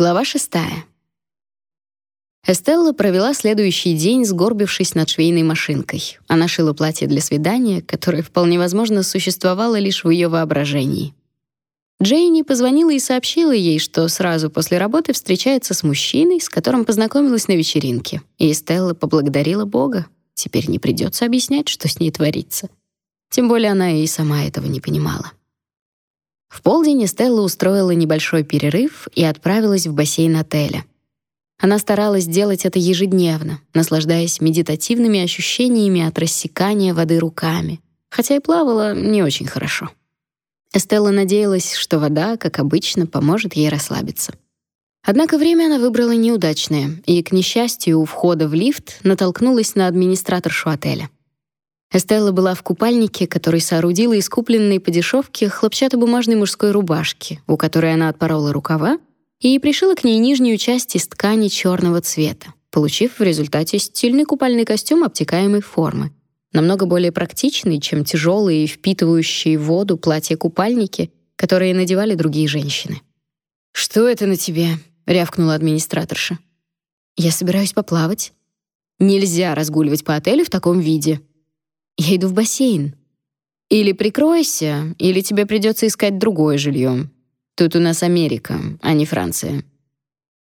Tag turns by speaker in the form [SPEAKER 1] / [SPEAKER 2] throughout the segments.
[SPEAKER 1] Глава шестая. Эстелла провела следующий день, сгорбившись над швейной машинкой. Она шила платье для свидания, которое вполне возможно существовало лишь в ее воображении. Джейни позвонила и сообщила ей, что сразу после работы встречается с мужчиной, с которым познакомилась на вечеринке. И Эстелла поблагодарила Бога. Теперь не придется объяснять, что с ней творится. Тем более она и сама этого не понимала. В полдень Стелла устроила небольшой перерыв и отправилась в бассейн отеля. Она старалась делать это ежедневно, наслаждаясь медитативными ощущениями от рассекания воды руками, хотя и плавала не очень хорошо. Эстелла надеялась, что вода, как обычно, поможет ей расслабиться. Однако время она выбрала неудачное, и, к несчастью, у входа в лифт натолкнулась на администраторшу отеля. Эстелла была в купальнике, который соорудила из купленной по дешевке хлопчатобумажной мужской рубашки, у которой она отпорола рукава и пришила к ней нижнюю часть из ткани черного цвета, получив в результате стильный купальный костюм обтекаемой формы, намного более практичный, чем тяжелые и впитывающие воду платья-купальники, которые надевали другие женщины. «Что это на тебе?» — рявкнула администраторша. «Я собираюсь поплавать». «Нельзя разгуливать по отелю в таком виде», я иду в бассейн. Или прикройся, или тебе придется искать другое жилье. Тут у нас Америка, а не Франция.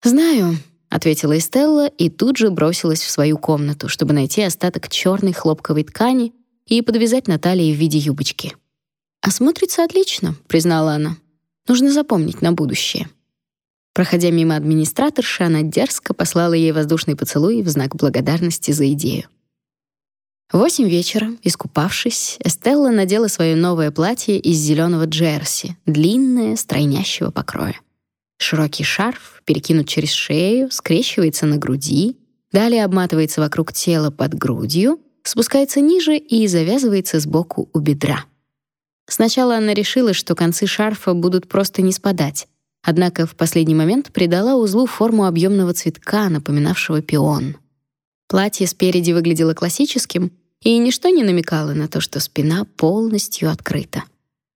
[SPEAKER 1] Знаю, ответила Эстелла и тут же бросилась в свою комнату, чтобы найти остаток черной хлопковой ткани и подвязать на талии в виде юбочки. А смотрится отлично, признала она. Нужно запомнить на будущее. Проходя мимо администраторши, она дерзко послала ей воздушный поцелуй в знак благодарности за идею. Восемь вечера, искупавшись, Эстелла надела свое новое платье из зеленого джерси, длинное, стройнящего покроя. Широкий шарф перекинут через шею, скрещивается на груди, далее обматывается вокруг тела под грудью, спускается ниже и завязывается сбоку у бедра. Сначала она решила, что концы шарфа будут просто не спадать, однако в последний момент придала узлу форму объемного цветка, напоминавшего пион. Платье спереди выглядело классическим, и ничто не намекало на то, что спина полностью открыта.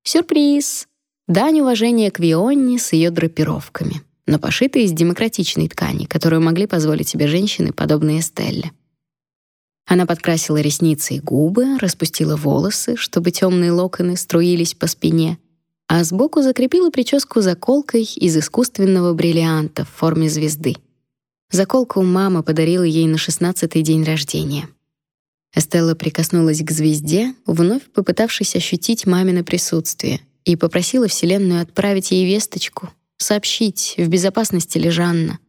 [SPEAKER 1] Сюрприз! Дань уважения к Вионне с ее драпировками, но пошита из демократичной ткани, которую могли позволить себе женщины, подобные Стелле. Она подкрасила ресницы и губы, распустила волосы, чтобы темные локоны струились по спине, а сбоку закрепила прическу заколкой из искусственного бриллианта в форме звезды. Заколку мама подарила ей на шестнадцатый день рождения. Эстелла прикоснулась к звезде, вновь попытавшись ощутить мамино присутствие, и попросила Вселенную отправить ей весточку, сообщить, в безопасности ли Жанна.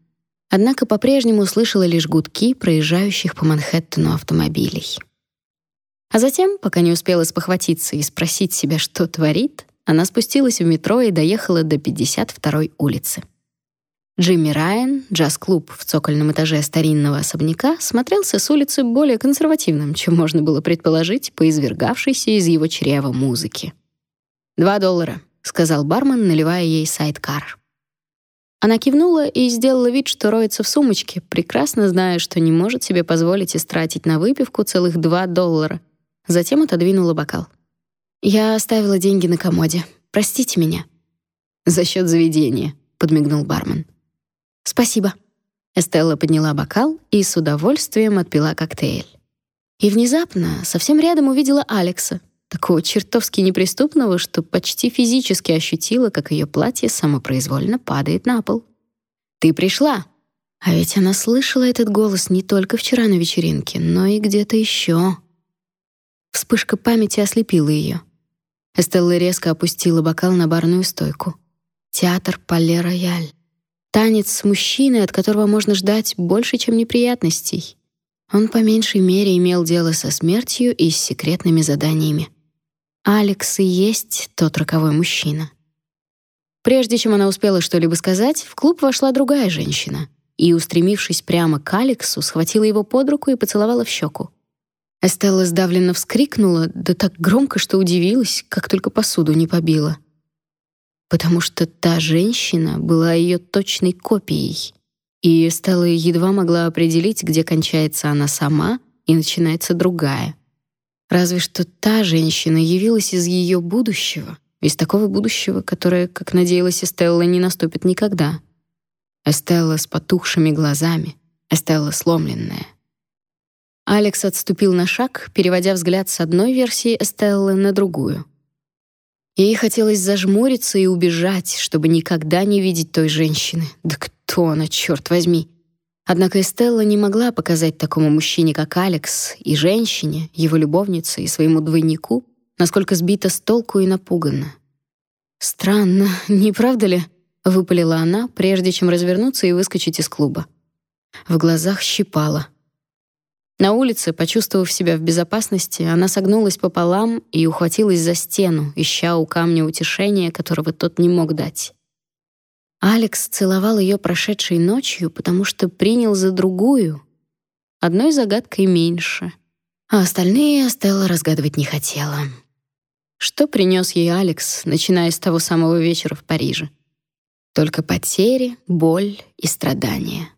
[SPEAKER 1] Однако по-прежнему слышала лишь гудки проезжающих по Манхэттену автомобилей. А затем, пока не успела спохватиться и спросить себя, что творит, она спустилась в метро и доехала до 52-й улицы. Джимми Райан, джаз-клуб в цокольном этаже старинного особняка, смотрелся с улицы более консервативным, чем можно было предположить по извергавшейся из его чрева музыки. «Два доллара», — сказал бармен, наливая ей сайдкар. Она кивнула и сделала вид, что роется в сумочке, прекрасно зная, что не может себе позволить истратить на выпивку целых два доллара. Затем отодвинула бокал. «Я оставила деньги на комоде. Простите меня». «За счет заведения», — подмигнул бармен. Спасибо. Эстелла подняла бокал и с удовольствием отпила коктейль. И внезапно совсем рядом увидела Алекса, такого чертовски неприступного, что почти физически ощутила, как ее платье самопроизвольно падает на пол. Ты пришла. А ведь она слышала этот голос не только вчера на вечеринке, но и где-то еще. Вспышка памяти ослепила ее. Эстелла резко опустила бокал на барную стойку. Театр Пале-Рояль. Танец с мужчиной, от которого можно ждать больше, чем неприятностей. Он по меньшей мере имел дело со смертью и с секретными заданиями. Алекс и есть тот роковой мужчина. Прежде чем она успела что-либо сказать, в клуб вошла другая женщина и, устремившись прямо к Алексу, схватила его под руку и поцеловала в щеку. Эстелла сдавленно вскрикнула, да так громко, что удивилась, как только посуду не побила потому что та женщина была ее точной копией, и Стелла едва могла определить, где кончается она сама и начинается другая. Разве что та женщина явилась из ее будущего, из такого будущего, которое, как надеялась Стелла, не наступит никогда. Эстелла с потухшими глазами, Эстелла сломленная. Алекс отступил на шаг, переводя взгляд с одной версии Эстеллы на другую. Ей хотелось зажмуриться и убежать, чтобы никогда не видеть той женщины. Да кто она, черт возьми? Однако Эстелла не могла показать такому мужчине, как Алекс, и женщине, его любовнице и своему двойнику, насколько сбита с толку и напугана. «Странно, не правда ли?» — выпалила она, прежде чем развернуться и выскочить из клуба. В глазах щипало. На улице, почувствовав себя в безопасности, она согнулась пополам и ухватилась за стену, ища у камня утешения, которого тот не мог дать. Алекс целовал ее прошедшей ночью, потому что принял за другую. Одной загадкой меньше. А остальные Стелла разгадывать не хотела. Что принес ей Алекс, начиная с того самого вечера в Париже? Только потери, боль и страдания.